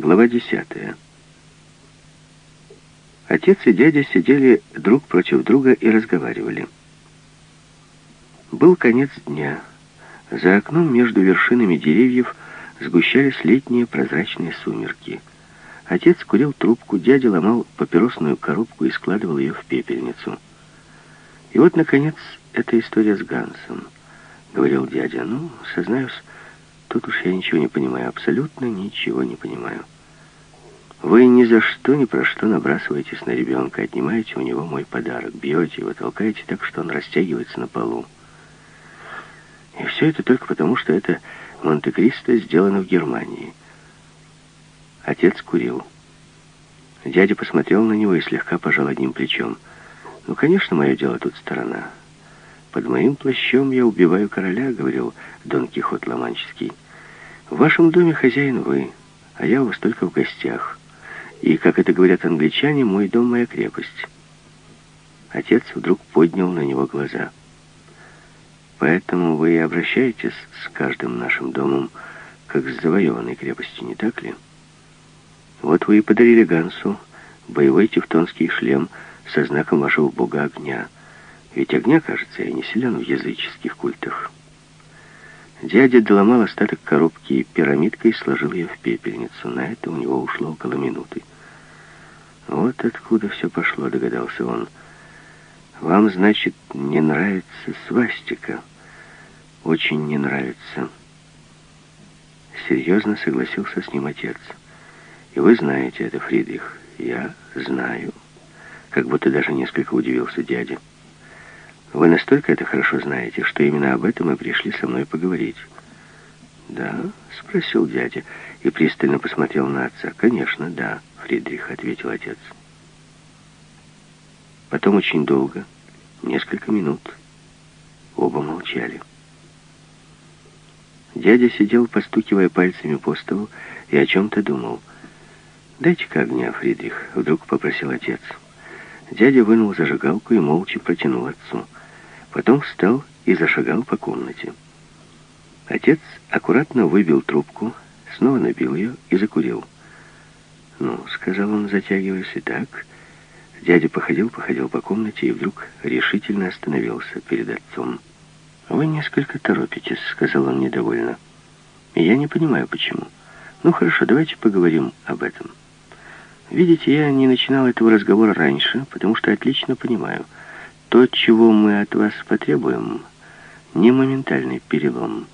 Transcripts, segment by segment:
Глава десятая. Отец и дядя сидели друг против друга и разговаривали. Был конец дня. За окном между вершинами деревьев сгущались летние прозрачные сумерки. Отец курил трубку, дядя ломал папиросную коробку и складывал ее в пепельницу. И вот, наконец, эта история с Гансом. Говорил дядя, ну, сознаюсь, тут уж я ничего не понимаю, абсолютно ничего не понимаю. Вы ни за что, ни про что набрасываетесь на ребенка, отнимаете у него мой подарок, бьете его, толкаете так, что он растягивается на полу. И все это только потому, что это Монте-Кристо сделано в Германии. Отец курил. Дядя посмотрел на него и слегка пожал одним плечом. «Ну, конечно, мое дело тут сторона. Под моим плащом я убиваю короля», — говорил Дон Кихот Ломанческий. «В вашем доме хозяин вы, а я у вас только в гостях. И, как это говорят англичане, мой дом — моя крепость». Отец вдруг поднял на него глаза. «Поэтому вы и обращаетесь с каждым нашим домом, как с завоеванной крепостью, не так ли?» Вот вы и подарили Гансу боевой тевтонский шлем со знаком вашего бога огня. Ведь огня, кажется, я не силен в языческих культах. Дядя доломал остаток коробки и пирамидкой сложил ее в пепельницу. На это у него ушло около минуты. Вот откуда все пошло, догадался он. Вам, значит, не нравится свастика? Очень не нравится. Серьезно согласился с ним отец. И вы знаете это, Фридрих. Я знаю. Как будто даже несколько удивился дядя. Вы настолько это хорошо знаете, что именно об этом и пришли со мной поговорить. «Да?» — спросил дядя и пристально посмотрел на отца. «Конечно, да», — Фридрих ответил отец. Потом очень долго, несколько минут, оба молчали. Дядя сидел, постукивая пальцами по столу, и о чем-то думал. «Дайте-ка огня, Фридрих», — вдруг попросил отец. Дядя вынул зажигалку и молча протянул отцу. Потом встал и зашагал по комнате. Отец аккуратно выбил трубку, снова набил ее и закурил. «Ну», — сказал он, затягиваясь, — «и так». Дядя походил-походил по комнате и вдруг решительно остановился перед отцом. «Вы несколько торопитесь», — сказал он недовольно. «Я не понимаю, почему. Ну, хорошо, давайте поговорим об этом». Видите, я не начинал этого разговора раньше, потому что отлично понимаю, то, чего мы от вас потребуем, не моментальный перелом,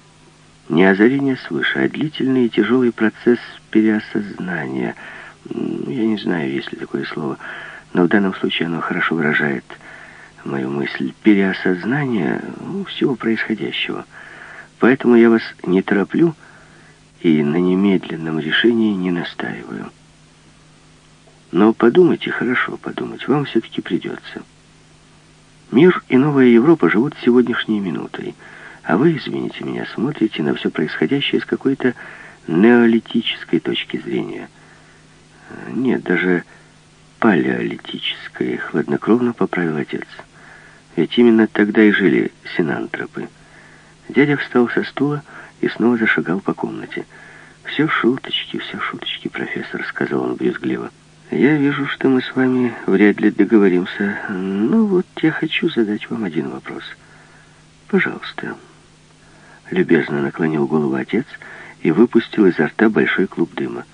не озарение свыше, а длительный и тяжелый процесс переосознания. Я не знаю, есть ли такое слово, но в данном случае оно хорошо выражает мою мысль. Переосознание ну, всего происходящего. Поэтому я вас не тороплю и на немедленном решении не настаиваю. Но подумайте, хорошо подумать, вам все-таки придется. Мир и новая Европа живут сегодняшней минутой, а вы, извините меня, смотрите на все происходящее с какой-то неолитической точки зрения. Нет, даже палеолитической, хладнокровно поправил отец. Ведь именно тогда и жили синантропы. Дядя встал со стула и снова зашагал по комнате. «Все шуточки, все шуточки, профессор», — сказал он брезгливо. Я вижу, что мы с вами вряд ли договоримся. Ну вот, я хочу задать вам один вопрос. Пожалуйста. Любезно наклонил голову отец и выпустил изо рта большой клуб дыма.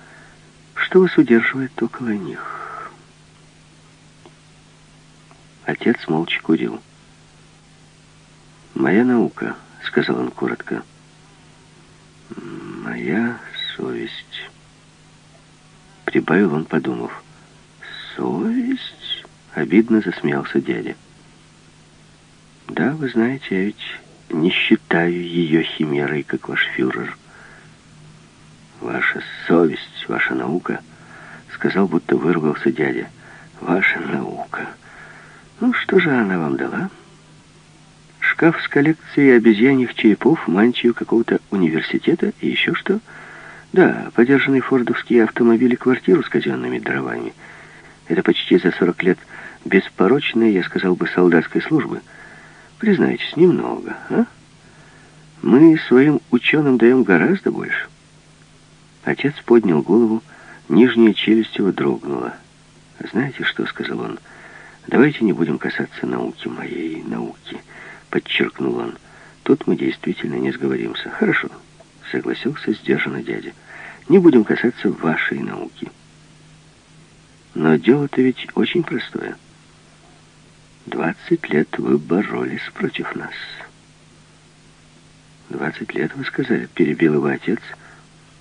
Что вас удерживает около них? Отец молча курил. «Моя наука», — сказал он коротко. «Моя совесть». Прибавил он, подумав. «Совесть?» — обидно засмеялся дядя. «Да, вы знаете, я ведь не считаю ее химерой, как ваш фюрер. Ваша совесть, ваша наука, — сказал, будто вырвался дядя. Ваша наука. Ну, что же она вам дала?» Шкаф с коллекцией обезьяньих черепов, мантию какого-то университета и еще что — да, подержанный фордовский автомобиль и квартиру с казенными дровами. Это почти за 40 лет беспорочной, я сказал бы, солдатской службы. Признайтесь, немного, а? Мы своим ученым даем гораздо больше. Отец поднял голову, Нижняя челюсть его дрогнула. «Знаете что?» — сказал он. «Давайте не будем касаться науки, моей науки», — подчеркнул он. «Тут мы действительно не сговоримся». «Хорошо», — согласился сдержанно дядя. «Не будем касаться вашей науки». «Но дело-то ведь очень простое. Двадцать лет вы боролись против нас». «Двадцать лет, вы сказали?» — перебил его отец,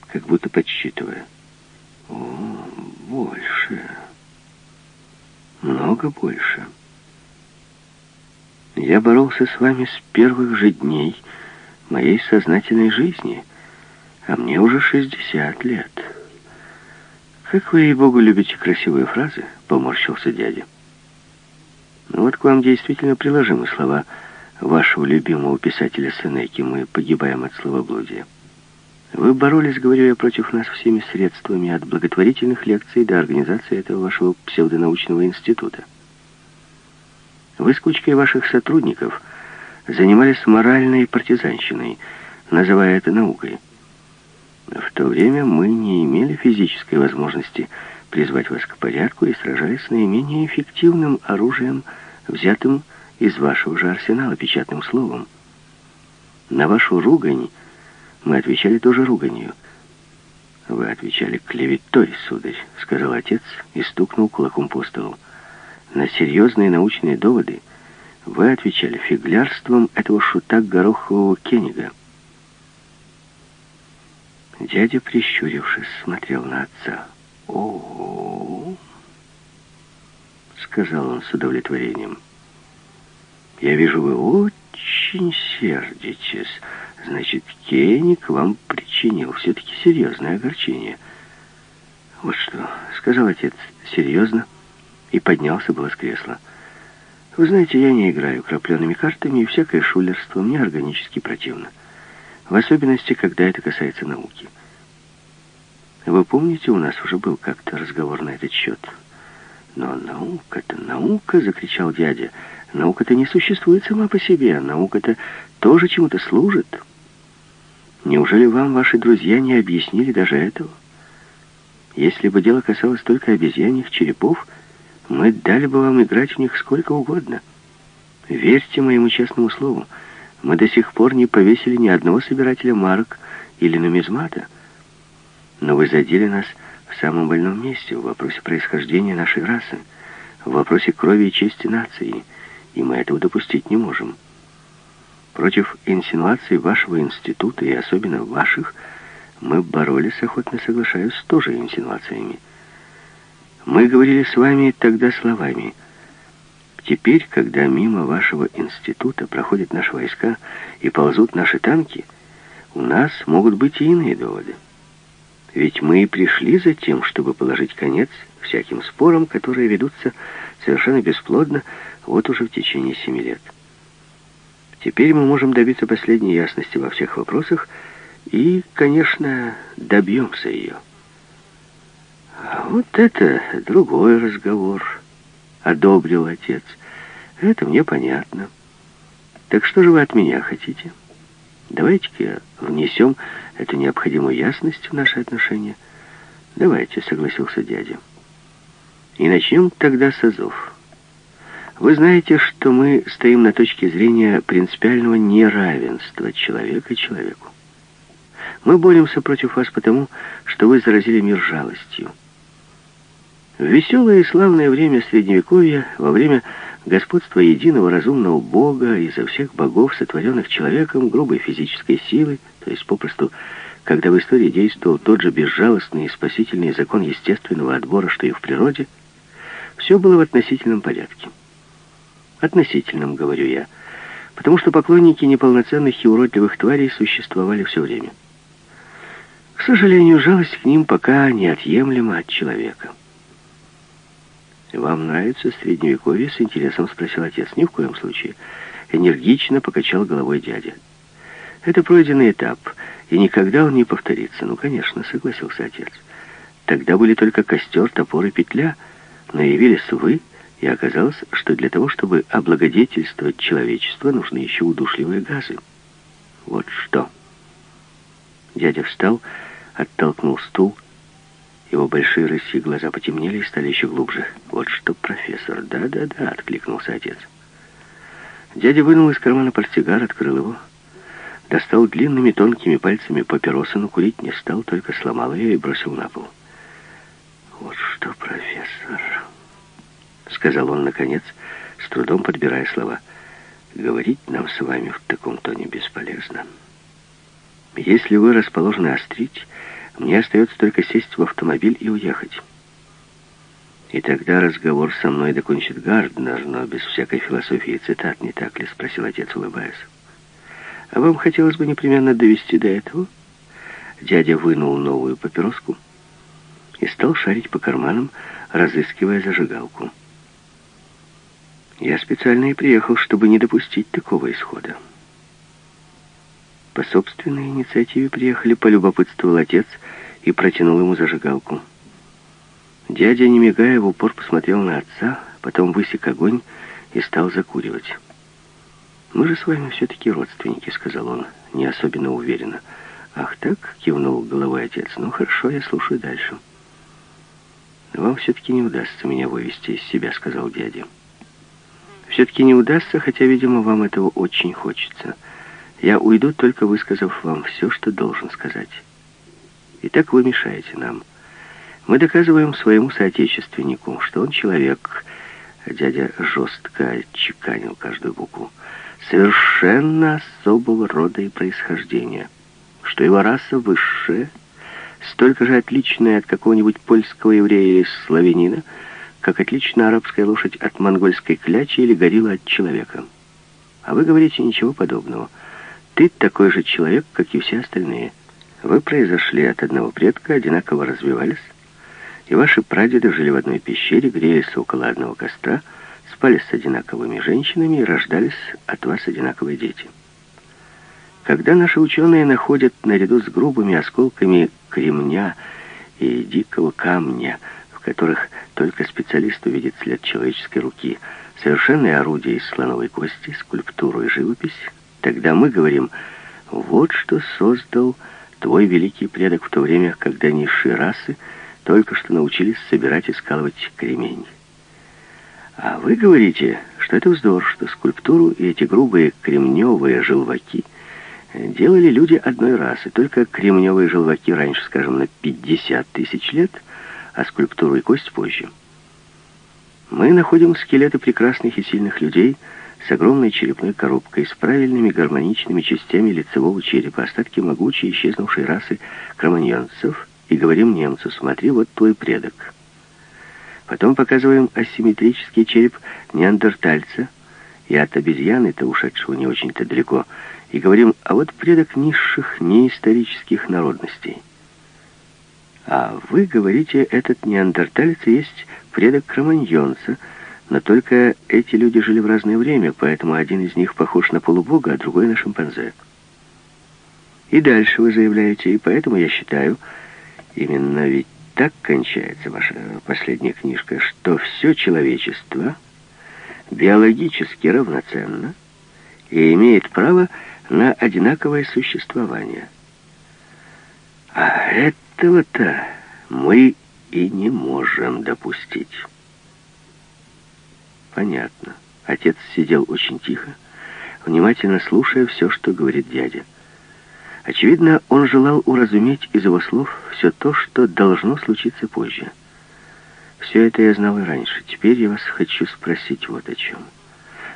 как будто подсчитывая. «О, больше, много больше. Я боролся с вами с первых же дней моей сознательной жизни, а мне уже шестьдесят лет». «Как вы, ей-богу, любите красивые фразы?» — поморщился дядя. «Ну вот к вам действительно приложимы слова вашего любимого писателя Сенеки, мы погибаем от словоблудия. Вы боролись, говорю я, против нас всеми средствами, от благотворительных лекций до организации этого вашего псевдонаучного института. Вы с кучкой ваших сотрудников занимались моральной партизанщиной, называя это наукой. В то время мы не имели физической возможности призвать вас к порядку и сражались с наименее эффективным оружием, взятым из вашего же арсенала печатным словом. На вашу ругань мы отвечали тоже руганью. Вы отвечали клеветой, сударь, сказал отец и стукнул кулаком по столу. На серьезные научные доводы вы отвечали фиглярством этого шута горохового Кеннига. Дядя, прищурившись, смотрел на отца. «О-о-о!» — сказал он с удовлетворением. Я вижу, вы очень сердитесь. Значит, Кеник вам причинил все-таки серьезное огорчение. Вот что, сказал отец серьезно и поднялся было с кресла. Вы знаете, я не играю крапленными картами, и всякое шулерство мне органически противно. В особенности, когда это касается науки. Вы помните, у нас уже был как-то разговор на этот счет. Но наука-то наука, закричал дядя. Наука-то не существует сама по себе, наука-то тоже чему-то служит. Неужели вам ваши друзья не объяснили даже этого? Если бы дело касалось только обезьяньих черепов, мы дали бы вам играть в них сколько угодно. Верьте моему честному слову, мы до сих пор не повесили ни одного собирателя марок или нумизмата. Но вы задели нас в самом больном месте, в вопросе происхождения нашей расы, в вопросе крови и чести нации — и мы этого допустить не можем. Против инсинуаций вашего института, и особенно ваших, мы боролись, охотно соглашаюсь, тоже инсинуациями. Мы говорили с вами тогда словами. Теперь, когда мимо вашего института проходят наши войска и ползут наши танки, у нас могут быть и иные доводы. Ведь мы и пришли за тем, чтобы положить конец всяким спорам, которые ведутся совершенно бесплодно, вот уже в течение семи лет. Теперь мы можем добиться последней ясности во всех вопросах и, конечно, добьемся ее. А вот это другой разговор, одобрил отец. Это мне понятно. Так что же вы от меня хотите? Давайте-ка внесем эту необходимую ясность в наши отношения. Давайте, согласился дядя. И начнем тогда с азов. Вы знаете, что мы стоим на точке зрения принципиального неравенства человека человеку. Мы боремся против вас потому, что вы заразили мир жалостью. В веселое и славное время Средневековья, во время господства единого разумного Бога изо всех богов, сотворенных человеком, грубой физической силы, то есть попросту, когда в истории действовал тот же безжалостный и спасительный закон естественного отбора, что и в природе, все было в относительном порядке. Относительном, говорю я. Потому что поклонники неполноценных и уродливых тварей существовали все время. К сожалению, жалость к ним пока неотъемлема от человека. «Вам нравится Средневековье?» — с интересом спросил отец. «Ни в коем случае». Энергично покачал головой дядя. «Это пройденный этап, и никогда он не повторится». «Ну, конечно», — согласился отец. «Тогда были только костер, топор и петля, но явились вы...» и оказалось, что для того, чтобы облагодетельствовать человечество, нужны еще удушливые газы. Вот что. Дядя встал, оттолкнул стул Его большие рысьи глаза потемнели и стали еще глубже. «Вот что, профессор, да-да-да», — откликнулся отец. Дядя вынул из кармана портсигар, открыл его, достал длинными тонкими пальцами папиросы, но курить не стал, только сломал ее и бросил на пол. «Вот что, профессор», — сказал он наконец, с трудом подбирая слова, — «говорить нам с вами в таком тоне бесполезно. Если вы расположены острить, мне остается только сесть в автомобиль и уехать». И тогда разговор со мной докончит Гарднер, но без всякой философии цитат, не так ли? Спросил отец, улыбаясь. А вам хотелось бы непременно довести до этого? Дядя вынул новую папироску и стал шарить по карманам, разыскивая зажигалку. Я специально и приехал, чтобы не допустить такого исхода. По собственной инициативе приехали, полюбопытствовал отец и протянул ему зажигалку. Дядя, не мигая, в упор посмотрел на отца, потом высек огонь и стал закуривать. «Мы же с вами все-таки родственники», — сказал он, не особенно уверенно. «Ах так?» — кивнул головой отец. «Ну хорошо, я слушаю дальше». «Вам все-таки не удастся меня вывести из себя», — сказал дядя. «Все-таки не удастся, хотя, видимо, вам этого очень хочется. Я уйду, только высказав вам все, что должен сказать. Итак, вы мешаете нам». Мы доказываем своему соотечественнику, что он человек, дядя жестко чеканил каждую букву, совершенно особого рода и происхождения, что его раса высшая, столько же отличная от какого-нибудь польского еврея или славянина, как отлична арабская лошадь от монгольской клячи или горилла от человека. А вы говорите ничего подобного. Ты такой же человек, как и все остальные. Вы произошли от одного предка, одинаково развивались, и ваши прадеды жили в одной пещере, грелись около одного костра, спали с одинаковыми женщинами и рождались от вас одинаковые дети. Когда наши ученые находят наряду с грубыми осколками кремня и дикого камня, в которых только специалист увидит след человеческой руки, совершенные орудия из слоновой кости, скульптуру и живопись, тогда мы говорим, вот что создал твой великий предок в то время, когда низшие расы только что научились собирать и скалывать кремень. А вы говорите, что это вздор, что скульптуру и эти грубые кремневые желваки делали люди одной расы, только кремневые желваки раньше, скажем, на 50 тысяч лет, а скульптуру и кость позже. Мы находим скелеты прекрасных и сильных людей с огромной черепной коробкой, с правильными гармоничными частями лицевого черепа, остатки могучей исчезнувшей расы кроманьонцев — и говорим немцу, смотри, вот твой предок. Потом показываем асимметрический череп неандертальца и от обезьяны-то, ушедшего не очень-то далеко, и говорим, а вот предок низших неисторических народностей. А вы говорите, этот неандерталец есть предок кроманьонца, но только эти люди жили в разное время, поэтому один из них похож на полубога, а другой на шимпанзе. И дальше вы заявляете, и поэтому я считаю, Именно ведь так кончается ваша последняя книжка, что все человечество биологически равноценно и имеет право на одинаковое существование. А этого-то мы и не можем допустить. Понятно. Отец сидел очень тихо, внимательно слушая все, что говорит дядя. Очевидно, он желал уразуметь из его слов все то, что должно случиться позже. Все это я знал и раньше. Теперь я вас хочу спросить вот о чем.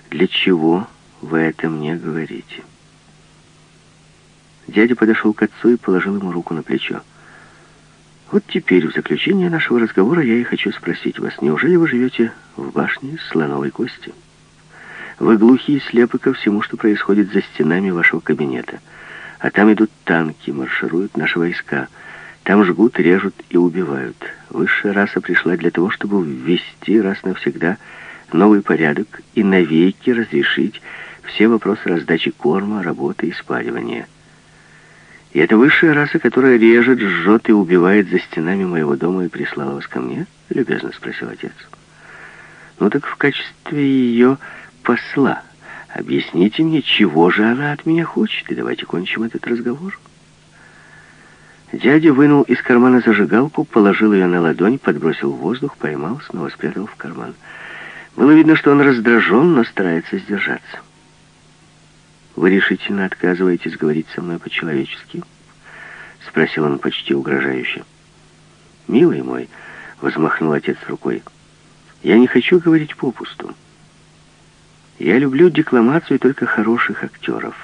Для чего вы это мне говорите? Дядя подошел к отцу и положил ему руку на плечо. Вот теперь, в заключение нашего разговора, я и хочу спросить вас, неужели вы живете в башне слоновой кости? Вы глухи и слепы ко всему, что происходит за стенами вашего кабинета — а там идут танки, маршируют наши войска. Там жгут, режут и убивают. Высшая раса пришла для того, чтобы ввести раз навсегда новый порядок и навеки разрешить все вопросы раздачи корма, работы и спаривания. И это высшая раса, которая режет, жжет и убивает за стенами моего дома и прислала вас ко мне? Любезно спросил отец. Ну так в качестве ее посла. Объясните мне, чего же она от меня хочет, и давайте кончим этот разговор. Дядя вынул из кармана зажигалку, положил ее на ладонь, подбросил в воздух, поймал, снова спрятал в карман. Было видно, что он раздражен, но старается сдержаться. «Вы решительно отказываетесь говорить со мной по-человечески?» — спросил он почти угрожающе. «Милый мой», — возмахнул отец рукой, — «я не хочу говорить попусту. Я люблю декламацию только хороших актеров.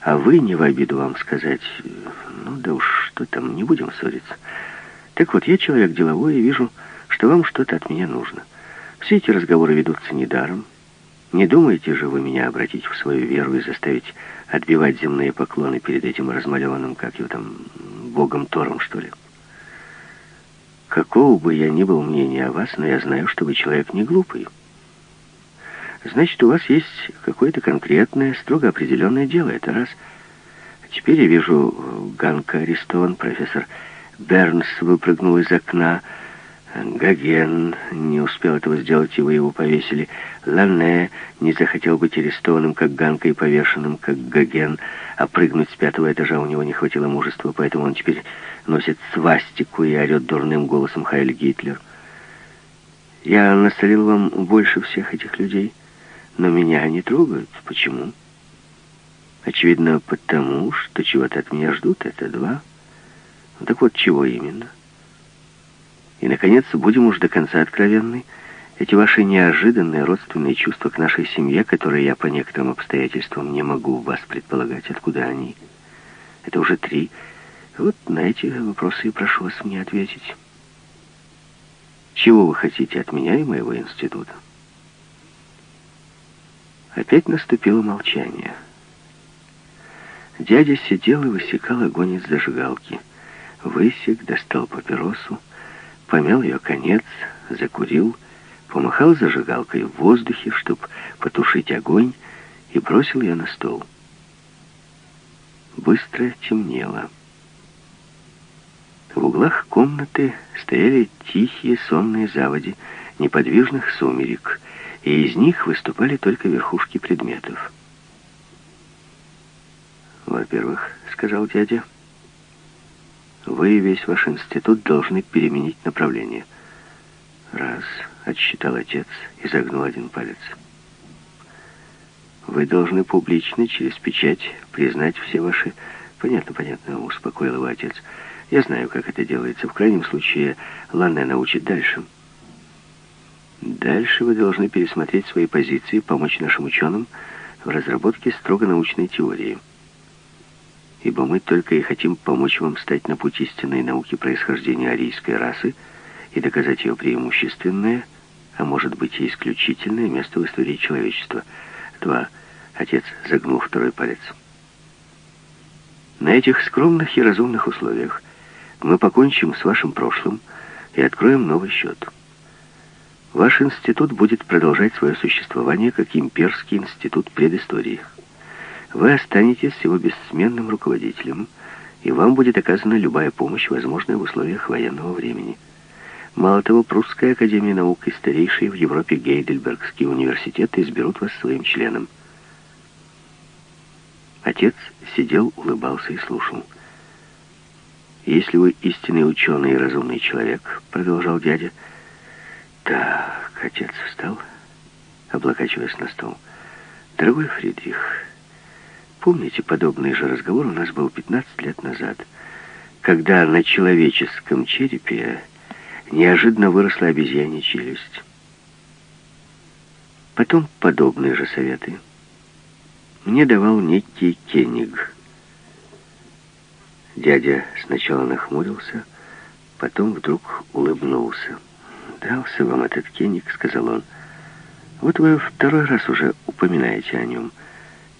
А вы, не в обиду вам сказать, ну да уж, что там, не будем ссориться. Так вот, я человек деловой и вижу, что вам что-то от меня нужно. Все эти разговоры ведутся недаром. Не думаете же вы меня обратить в свою веру и заставить отбивать земные поклоны перед этим размалеванным, как его там, богом Тором, что ли? Какого бы я ни был мнения о вас, но я знаю, что вы человек не глупый. Значит, у вас есть какое-то конкретное, строго определенное дело. Это раз. Теперь я вижу, Ганка арестован, профессор Бернс выпрыгнул из окна. Гоген не успел этого сделать, вы его повесили. Ланне не захотел быть арестованным, как Ганка, и повешенным, как Гоген, а прыгнуть с пятого этажа у него не хватило мужества, поэтому он теперь носит свастику и орет дурным голосом Хайль Гитлер. Я насолил вам больше всех этих людей. Но меня они трогают. Почему? Очевидно, потому, что чего-то от меня ждут. Это два. Так вот, чего именно? И, наконец, будем уж до конца откровенны. Эти ваши неожиданные родственные чувства к нашей семье, которые я по некоторым обстоятельствам не могу вас предполагать, откуда они? Это уже три. Вот на эти вопросы и прошу вас мне ответить. Чего вы хотите от меня и моего института? Опять наступило молчание. Дядя сидел и высекал огонь из зажигалки. Высек, достал папиросу, помял ее конец, закурил, помахал зажигалкой в воздухе, чтобы потушить огонь, и бросил ее на стол. Быстро темнело. В углах комнаты стояли тихие сонные заводи неподвижных сумерек — и из них выступали только верхушки предметов. «Во-первых, — сказал дядя, — вы и весь ваш институт должны переменить направление. Раз, — отсчитал отец и загнул один палец. Вы должны публично, через печать, признать все ваши... Понятно, понятно, — успокоил его отец. Я знаю, как это делается. В крайнем случае, Ланне научит дальше. — Дальше вы должны пересмотреть свои позиции, помочь нашим ученым в разработке строго научной теории. Ибо мы только и хотим помочь вам стать на путь истинной науки происхождения арийской расы и доказать ее преимущественное, а может быть и исключительное место в истории человечества. Два. Отец загнул второй палец. На этих скромных и разумных условиях мы покончим с вашим прошлым и откроем новый счет. Ваш институт будет продолжать свое существование как имперский институт предыстории. Вы останетесь его бессменным руководителем, и вам будет оказана любая помощь, возможная в условиях военного времени. Мало того, Прусская академия наук и старейший в Европе Гейдельбергский университет изберут вас своим членом. Отец сидел, улыбался и слушал. «Если вы истинный ученый и разумный человек», — продолжал дядя, — так, отец встал, облокачиваясь на стол. Дорогой Фридрих, помните, подобный же разговор у нас был 15 лет назад, когда на человеческом черепе неожиданно выросла обезьянья челюсть. Потом подобные же советы мне давал некий Кенниг. Дядя сначала нахмурился, потом вдруг улыбнулся дался вам этот кеник», — сказал он. «Вот вы второй раз уже упоминаете о нем.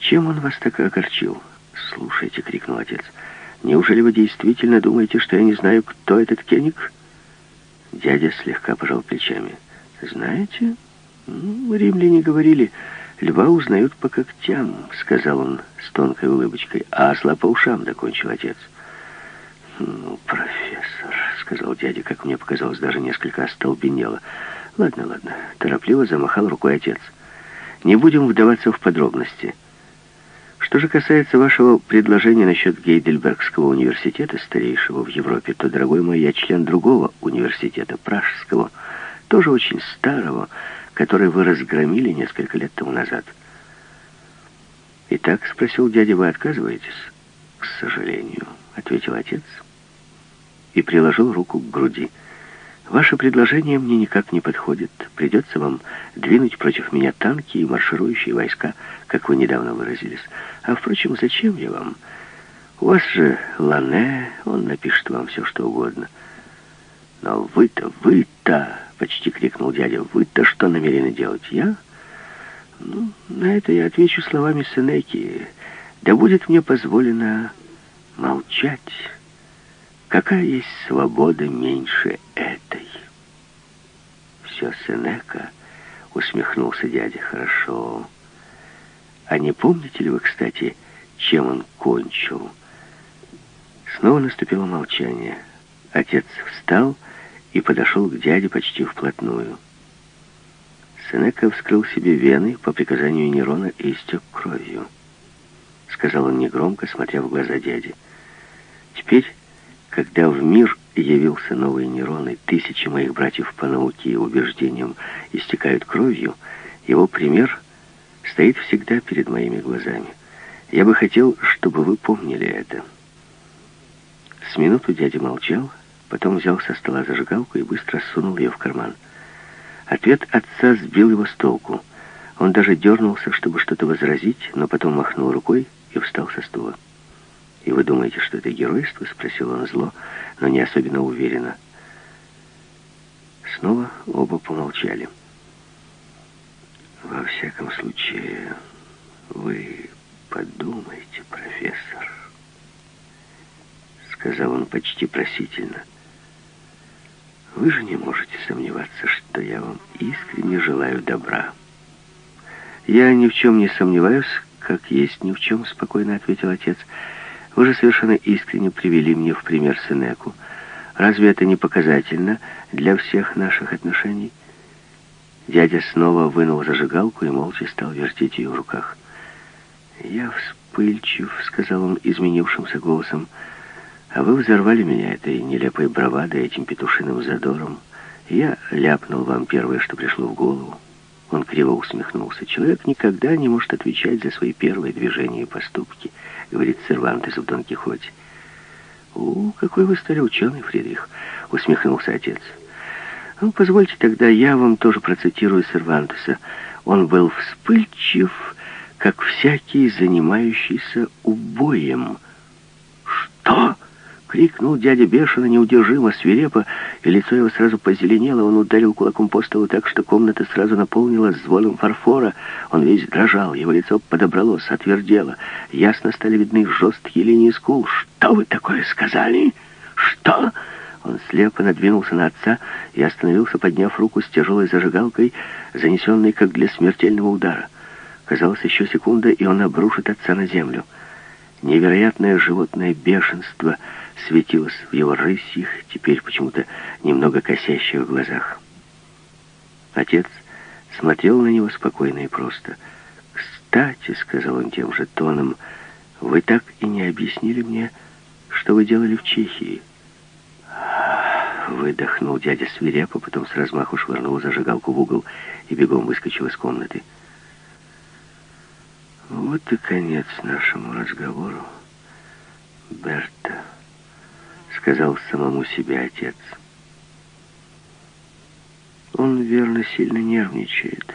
Чем он вас так огорчил?» «Слушайте», — крикнул отец, — «неужели вы действительно думаете, что я не знаю, кто этот кеник?» Дядя слегка пожал плечами. «Знаете, римляне говорили, льва узнают по когтям», — сказал он с тонкой улыбочкой, «а осла по ушам», — докончил отец. «Ну, профессор», — сказал дядя, как мне показалось, даже несколько остолбенело. «Ладно, ладно», — торопливо замахал рукой отец. «Не будем вдаваться в подробности. Что же касается вашего предложения насчет Гейдельбергского университета, старейшего в Европе, то, дорогой мой, я член другого университета, Пражского, тоже очень старого, который вы разгромили несколько лет тому назад. «Итак?» — спросил дядя, — «вы отказываетесь?» «К сожалению», — ответил отец и приложил руку к груди. Ваше предложение мне никак не подходит. Придется вам двинуть против меня танки и марширующие войска, как вы недавно выразились. А, впрочем, зачем я вам? У вас же Лане, он напишет вам все, что угодно. Но вы-то, вы-то, почти крикнул дядя, вы-то что намерены делать? Я? Ну, на это я отвечу словами Сенеки. Да будет мне позволено молчать». Какая есть свобода меньше этой? Все Сенека, усмехнулся дядя, хорошо. А не помните ли вы, кстати, чем он кончил? Снова наступило молчание. Отец встал и подошел к дяде почти вплотную. Сенека вскрыл себе вены по приказанию Нерона и истек кровью. Сказал он негромко, смотря в глаза дяди. Теперь когда в мир явился новый Нерон, и тысячи моих братьев по науке и убеждениям истекают кровью, его пример стоит всегда перед моими глазами. Я бы хотел, чтобы вы помнили это. С минуту дядя молчал, потом взял со стола зажигалку и быстро сунул ее в карман. Ответ отца сбил его с толку. Он даже дернулся, чтобы что-то возразить, но потом махнул рукой и встал со стула. «И вы думаете, что это геройство?» — спросил он зло, но не особенно уверенно. Снова оба помолчали. «Во всяком случае, вы подумайте, профессор», — сказал он почти просительно. «Вы же не можете сомневаться, что я вам искренне желаю добра». «Я ни в чем не сомневаюсь, как есть ни в чем», — спокойно ответил отец, — вы же совершенно искренне привели мне в пример Сенеку. Разве это не показательно для всех наших отношений? Дядя снова вынул зажигалку и молча стал вертеть ее в руках. «Я вспыльчив», — сказал он изменившимся голосом, «а вы взорвали меня этой нелепой бравадой, этим петушиным задором. Я ляпнул вам первое, что пришло в голову». Он криво усмехнулся. «Человек никогда не может отвечать за свои первые движения и поступки» говорит Сервантес в Дон Кихоте. «О, какой вы стали ученый, Фридрих!» — усмехнулся отец. «Ну, позвольте тогда я вам тоже процитирую Сервантеса. Он был вспыльчив, как всякий, занимающийся убоем». «Что?» Крикнул дядя бешено, неудержимо, свирепо, и лицо его сразу позеленело. Он ударил кулаком по столу так, что комната сразу наполнилась звоном фарфора. Он весь дрожал, его лицо подобралось, отвердело. Ясно стали видны жесткие линии скул. «Что вы такое сказали? Что?» Он слепо надвинулся на отца и остановился, подняв руку с тяжелой зажигалкой, занесенной как для смертельного удара. Казалось, еще секунда, и он обрушит отца на землю. Невероятное животное бешенство — светилось в его рысьих, теперь почему-то немного косящих глазах. Отец смотрел на него спокойно и просто. «Кстати», — сказал он тем же тоном, — «вы так и не объяснили мне, что вы делали в Чехии». Выдохнул дядя свирепо, потом с размаху швырнул зажигалку в угол и бегом выскочил из комнаты. «Вот и конец нашему разговору, Берта» сказал самому себе отец. Он, верно, сильно нервничает.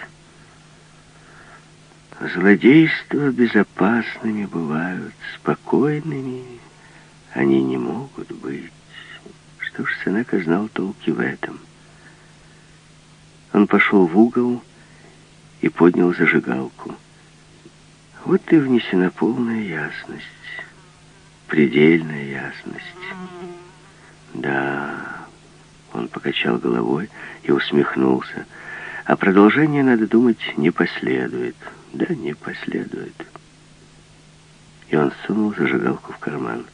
Злодейства безопасными бывают, спокойными они не могут быть. Что ж, Сенека знал толки в этом. Он пошел в угол и поднял зажигалку. Вот и внесена полная ясность, предельная ясность. Да, он покачал головой и усмехнулся. А продолжение, надо думать, не последует. Да, не последует. И он сунул зажигалку в карман.